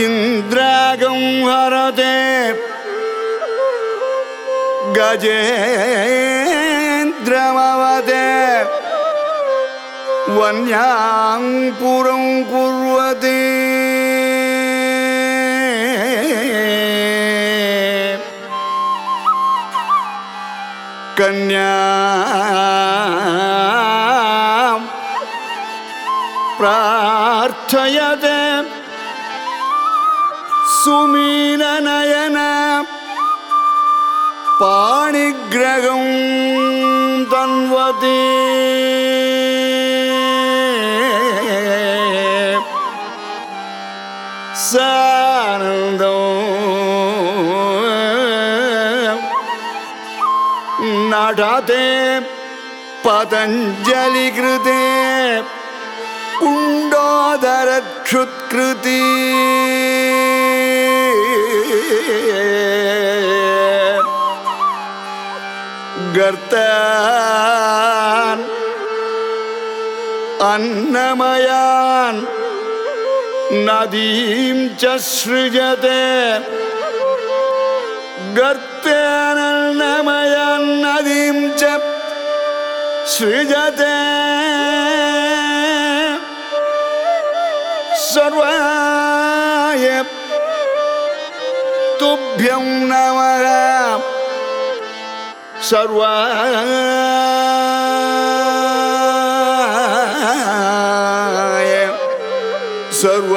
இந்திரகம் ஹரதே गजेन्द्रमवदे वन्यां पुरं कुर्वति कन्या प्रार्थयते சுமீன நயன பாணிகிரகம் தன்வதே. சானந்தம் நடதே பதஞ்சலி கிருதே. குண்டோதரக்ஷுத்கிருதீ गर्तन अन्नमयान नदीं च सृजते गर्तन अन्नमयान नदीं च सृजते सर्वाय तोभ्यम नमः। ಸರ್ವ ಸರ್ವ